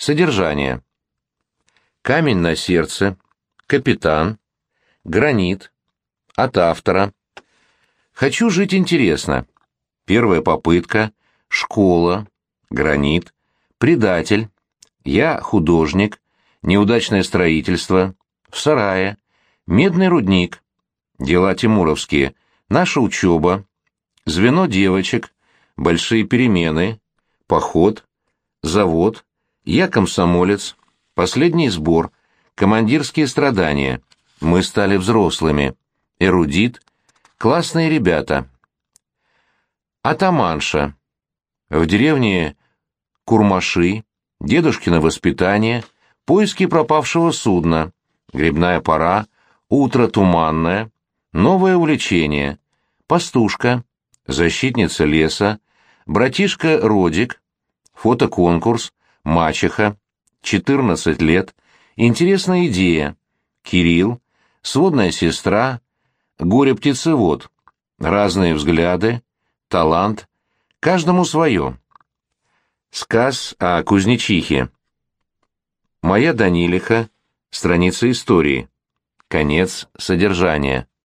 Содержание. Камень на сердце. Капитан. Гранит. От автора. Хочу жить интересно. Первая попытка. Школа. Гранит. Предатель. Я художник. Неудачное строительство. В сарае. Медный рудник. Дела тимуровские. Наша учеба. Звено девочек. Большие перемены. Поход. Завод. Я комсомолец. Последний сбор. Командирские страдания. Мы стали взрослыми. Эрудит. Классные ребята. Атаманша. В деревне Курмаши. Дедушкино воспитание. Поиски пропавшего судна. Грибная пора. Утро туманное. Новое увлечение. Пастушка. Защитница леса. Братишка Родик. Фотоконкурс. Мачеха. 14 лет. Интересная идея. Кирилл. Сводная сестра. Горе-птицевод. Разные взгляды. Талант. Каждому свое. Сказ о кузнечихе. Моя Данилиха. Страница истории. Конец содержания.